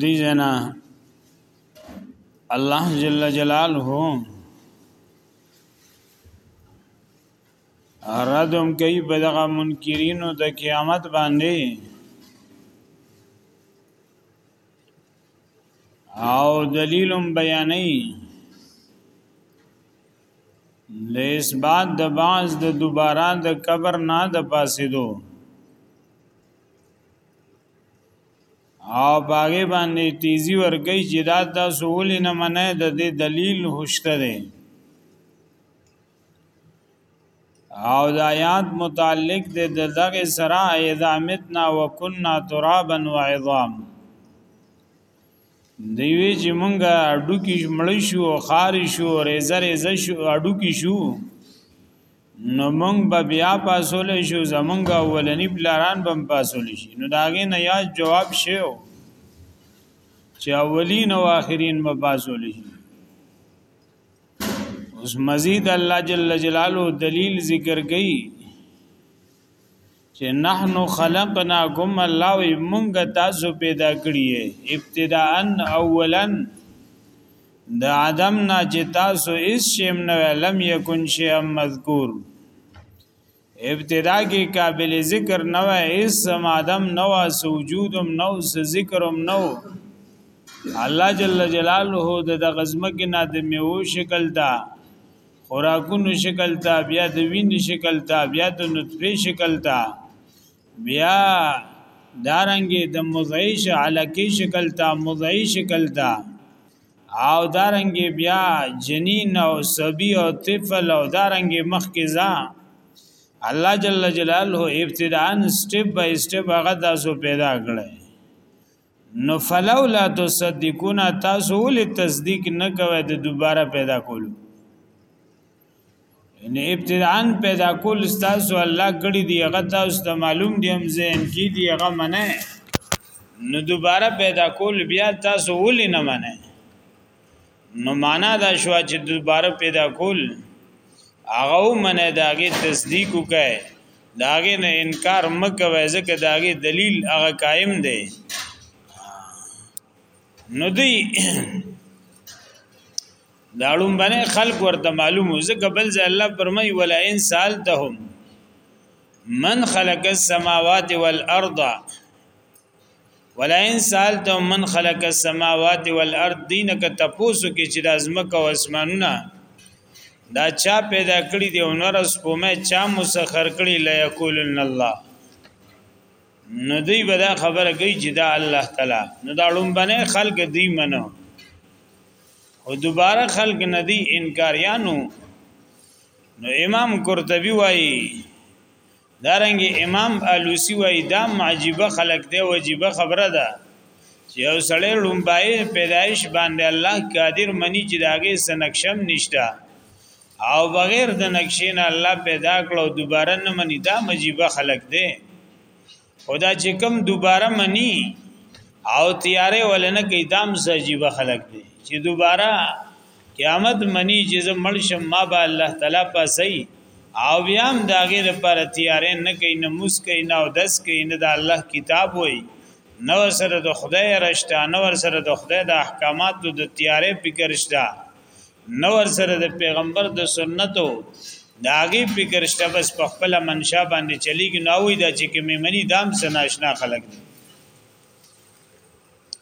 دی جنا الله جل جلاله ردم کوي په دغه منکرینو د قیامت باندې او دلیلم بیانې د اثبات د باز د دوباره د قبر نه د پاسېدو او باغې باندې تیزی ورګی چې دا تاسو ولې نه منئ د دې دلیل هوشته دی او د آیات متعلق د دغه سره اذا متنا وکنا ترابا وعظام دیوی چې مونږه اډو کې مړ شو او خار شو ریزه ریزه شو اډو کې شو نو مونږ به بیا پاسول شو زمونږ اولنی پلاران به پاسول شي نو داغه نه یا جواب شیو چې اولین او آخرین به پاسول شي اوس مزید الله جل جلاله دلیل ذکر کړي چې نحنو خلقناکم الله وی مونږ تاسو پیدا کړی ابتداء اولا د عدم نه چې تاسو هیڅ شیم نه لم یکن شی مذکور ابتدا کې قابل ذکر نه و هیڅ عدم نه و سوجودم نو ذکرم نو الله جل جلاله د غزمه کې نه د میو شکل دا خوراکونو شکل ته بیا د وینې شکل ته بیا د نطفه شکل ته بیا دارنګې د مزعیش علکی شکل ته مزعی شکل ته او دارنګې بیا جنین او سبی او طفل او دارنګې مخکې ځا الله جل جلاله ابتداء سټپ بای سټپ هغه تاسو پیدا کړی نو فلولا تصدقون تاسو ول تصدیق نه کوي د دوباره پیدا کولو ان ابتداء پیدا کول تاسو الله کړی دی هغه تاسو ته معلوم دی هم زین کی دی هغه منه نو دوباره پیدا کول بیا تاسو ول نه منه نو معنا دا شو چې دوباره پیدا کول هغه منه داګه تصدیق وکای داګه نه انکار مکه وای ځکه داګه دلیل هغه قائم دی نو دی داړم باندې خلق ورته معلوم ځکه بل ځای الله فرمای ولا ان سالتهم من خلق السماوات والارض ولئن سالتم من خلق السماوات والارض دینک تپوسو کې چې د ازمک او اسمانونه دا چا پیدا کړی دی او نور اس په مې چا مسخر کړی لا یقولن الله نو دی به دا خبره کوي چې دا الله تعالی نو دا لومبنه خلق دی منو او دوباره خلق ندی انکاریانو نو امام قرطبي وایي دارنګ امام الوسی وای دا معجبه خلق دی وجيبه خبره ده چې یو سړی لومبای پیدایش باندې الله قادر منی چې داګه سنکشم نشتا او بغیر د نقشې نه الله پیدا کړو دوباره نه منی دا مجيبه خلق دی خدا چې کم دوباره منی او تیارې ولنه کې دام سجيبه خلق دی چې دوباره قیامت منی چې زه مړ شم ما به الله تعالی پاسي او بیا هم د هغې لپاره تیارې نه کوي نه موس کوي نه اودس کوي نه د الله کتاب وایي نه ورسره د خدای رشته نه ورسره د خدای د احکاماتو د تیارې فکر شته نه ورسره د پیغمبر د سنتو د هغې فکر شته بس په خپل منشا باندې چلیږي نو وایي دا چې کې مې مني دام سناشنا خلک دي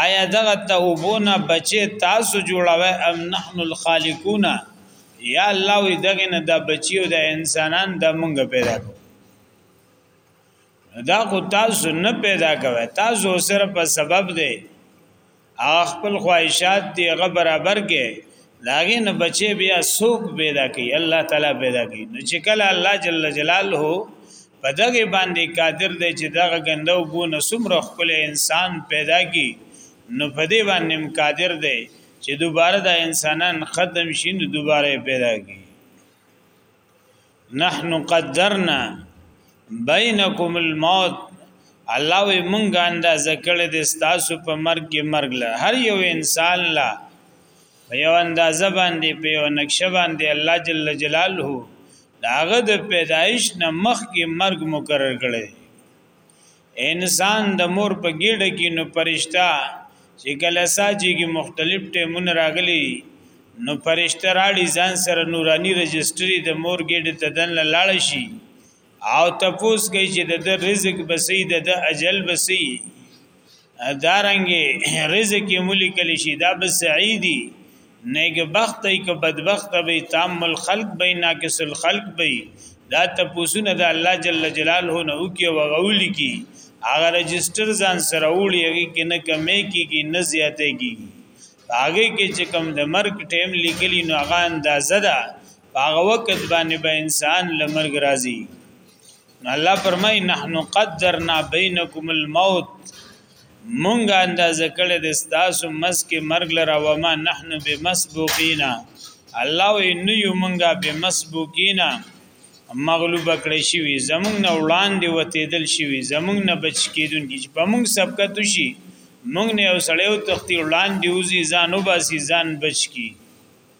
آیا دغه ته وبونه بچي تاسو جوړوي ام نحن الخالقون یا الله وی دغه نه د بچي او د انسانان د مونږ پیدا کو دا خو تاسو نه پیدا کوي تاسو صرف په سبب دی خپل خواهشات دی غ برابر کې داغه نه بچي بیا سوق پیدا کوي الله تعالی پیدا کوي نو چې کله الله جل جلاله په دغه باندې قادر دی چې دغه غندو بو نسمر خپل انسان پیدا کی نو په دې باندې قادر دی چې دوباره د انسانان ختم شي نو دوباره پیدا کی نحن قدرنا بینکم الموت الله وی مونږه اندازه کړی د تاسو په مرګ کې مرګ له هر یو انسان لا په یو اندازه باندې په یو نقشه باندې الله جل جلاله داغه د پیدایش نه مخکې مرګ مقرر کړي انسان د مور په ګډه کې نو پرښتہ چې کله ساجي کې مختلف ټیمونه راغلي نو پرښتہ راړي ځان سره نورانی رجستری د مور ګډه تدن لاړ شي او تپوس کوي چې د رزق بسې د اجل بسې دارنګي رزق ملک لشي دا بسعيدي نیک بخت ای که بدبخت به تام الخلق به ناقص الخلق به دا تپوسونه د الله جل جلاله نه وکي او غول کی هغه رجستر ځان سره وړي هغه کې نه کمې کیږي نه زیاتې کیږي هغه کې چې کم د مرګ ټیم لیکلی نو هغه اندازه ده هغه وخت باندې به انسان لمرګ راځي الله فرمای نحنو قدرنا بینکم الموت مونږه اندازه کړی د تاسو مسک مرګ لره و ما نحنو بمسبوقینا الله وی نه یو مونږه بمسبوقینا مغلوب کړی شي زمونږ نه وړاندې وتیدل شي زمونږ نه بچ کیدونکي چې په مونږ سبقت شي مونږ نه یو سړیو تختی وړاندې وزي ځان وباسي ځان بچ کی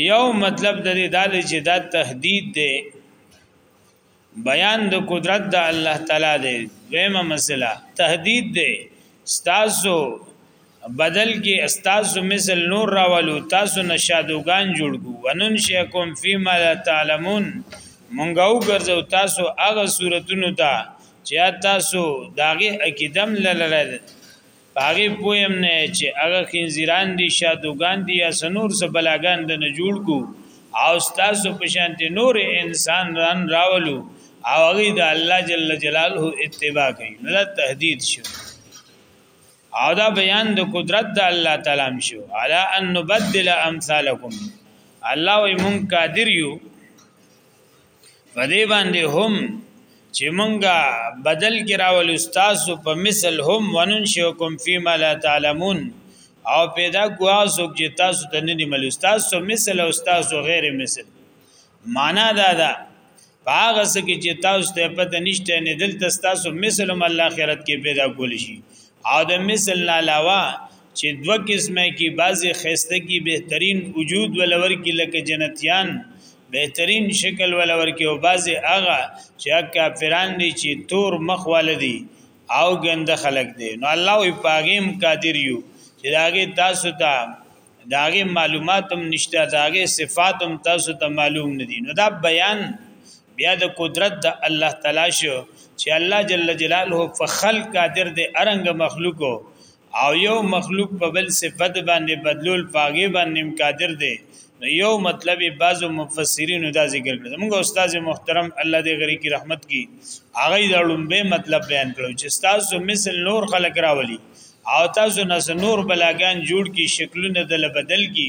یو مطلب د دې دال چې دا تهدید دی بیان د قدرت د الله تعالی دی دویمه مسله تهدید دی استاسو بدل کې استاسو مثل نور راولو تاسو نشادوغان جوړ کو ونن شیکم فیما لا تعلمون مونږ او ګرځو تاسو هغه صورتونو ته چې تاسو داغه عقیدم لره پاغي پویم نه چې هغه خنزیران دي شادوغان دي یا سنور څه بلاګان د نه جوړ کو او تاسو په شانت نور انسان ران راولو او هغه د الله جل جلاله اتباع کوي نو دا تهدید شو او دا بیان د قدرت د الله تعالی شو علا ان نبدل امثالکم الله وي مونږ قادر یو په دې باندې هم چې مونږه بدل کې راول استاد په مثل هم وننشئکم فيما لا تعلمون او پیدا کوا سوک چې تاسو ته نه دی مل استاد سو مثل او استاد سو غیر مثل معنا دا ده هغه څه کې چې تاسو ته پته نشته نه دلته تاسو مثل هم الله آخرت کې پیدا کول شي او د مثل نه علاوه چې دوه قسمه کې بعضې خسته کې بهترین وجود ولور کې لکه جنتیان بهترین شکل ولور کې او بعضې هغه چې کافران دي چې تور مخ والدي او ګنده خلق دي نو الله وي پاغیم قادر یو چې داګه تاسو ته داغه معلومات هم نشته داغه صفات هم تاسو ته معلوم ندي نو دا بیان بیا د قدرت د الله تعالی شو چې الله جل جلاله فخل قادر دې ارنګ مخلوقو او یو مخلوق په بل صفت باندې بدلول پاګې باندې قادر دی نو یو مطلب بعضو مفسرین دا ذکر کړ موږ استاد محترم الله دې غری کی رحمت کی هغه دا لومبه مطلب بیان کړو چې تاسو مثل نور خلق راولي او تاسو نس نور بلاګان جوړ کی شکلونه دل بدل کی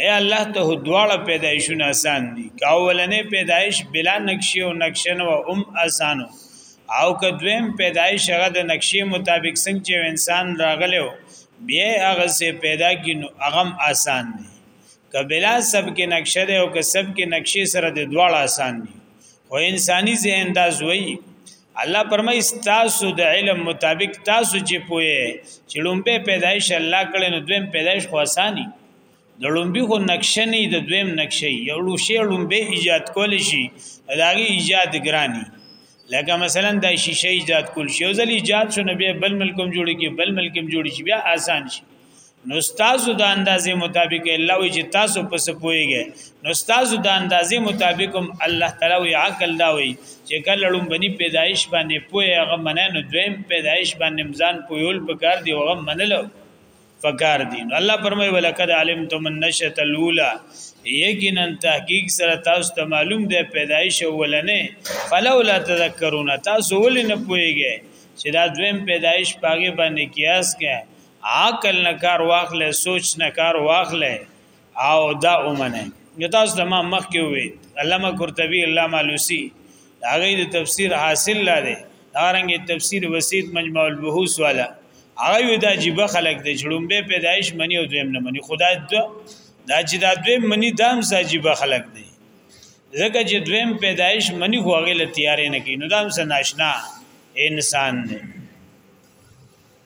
اے الله ته دواړه پیدایشونه آسان دي کاولنې پیدایش بلا نقشې او نقشن و ام آسانو او کدویم پیدایش هغه د نقشې مطابق څنګه چې انسان راغلو بیا هغه سه پیدا کینو هغه آسان دي کبلا سب کې نقشه ده او که سب کې نقشې سره د دواړه آسان دي خو انساني ذهن دا زوی الله پرمای تاسو د علم مطابق تاسو چې پوهه چې لومبه پیدایش الله کړي نو دویم پیدایش خو اساني د لومبي خو نقشه نه د دویم نقشه یو لوشي لومبه ایجاد کول شي داغي ایجاد ګراني لکه مثلا د شیشه ایجاد کول شي ځل ایجاد شو نو بیا بل ملکم جوړي کې بل ملکم جوړي شي بیا آسان شي نو تاسو د اندازې مطابق الله وی چې تاسو په سپويږي نو تاسو د اندازې مطابق هم الله تعالی وی عقل دا وی چې کله لومبني پیدایش باندې پوي هغه منه نو دویم پیدایش باندې مزان پویول پکار دی هغه منلو پکار دی نو الله پرمای ولکد علمتم النشۃ الاولى یقینا تحقیق سره تاسو ته معلوم دی پیدایش اولنې فلولا تذکرون تاسو ولې نه پويږي چې دا دویم پیدایش پاګې باندې قیاس کړي عقل نه کار واخلې سوچ نه کار واخلې او دا اومنه نو تاسو ته ما مخ کې وي علامه قرطبي علامه لوسی دا غي د تفسیر حاصل لاره دا رنګ تفسیر وسید مجموع البحوث والا هغه دا جيبه خلق د جړوم به پیدایش منی او دویم نه منی خدای دا دا چې دا دویم منی دام ساجيبه خلق دی ځکه چې دویم پیدایش منی خو هغه لتیارې نه کینو دام سناشنا انسان دی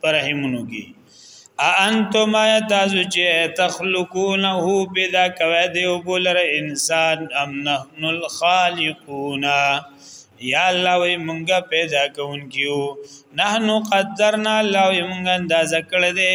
پرهمونو کې انتم یا تاسو چې تخلقونه پیدا کوي دی او بولر انسان ام نحن الخالقون یا الله وی مونږه پیدا کونکیو نحنو قدرنا الله وی مونږه اندازه کړی دی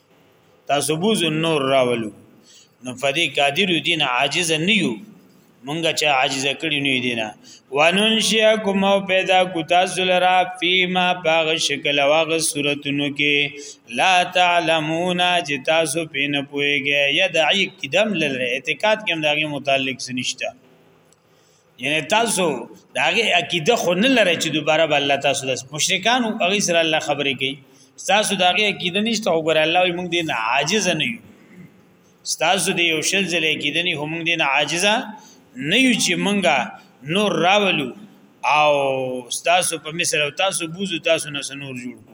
تاسو بوز نور راولو نو فدی قادر دین عاجز نه یو مونږه چې عاجز کړی نه دینه واننشئکم او پیدا کو تاسو لرا فیما باغ شکل واغ صورتونو کې لا تعلمون چې تاسو پین پویږئ یدعی قدم لره اعتقاد کې هم داګه متعلق سنشتہ یعنی تاسو داغه عقیده خو نه لرئ چې دوباره به الله تاسو د مشرکان او هغه سره الله خبرې کوي تاسو داغه عقیده نشته او ګور الله موږ دې نه عاجز نه یو تاسو دې یو شل ځلې عقیده نه هم دې نه عاجز نه یو چې مونږه نور راولو او تاسو په مثل او تاسو بوزو تاسو نه سنور جوړ کو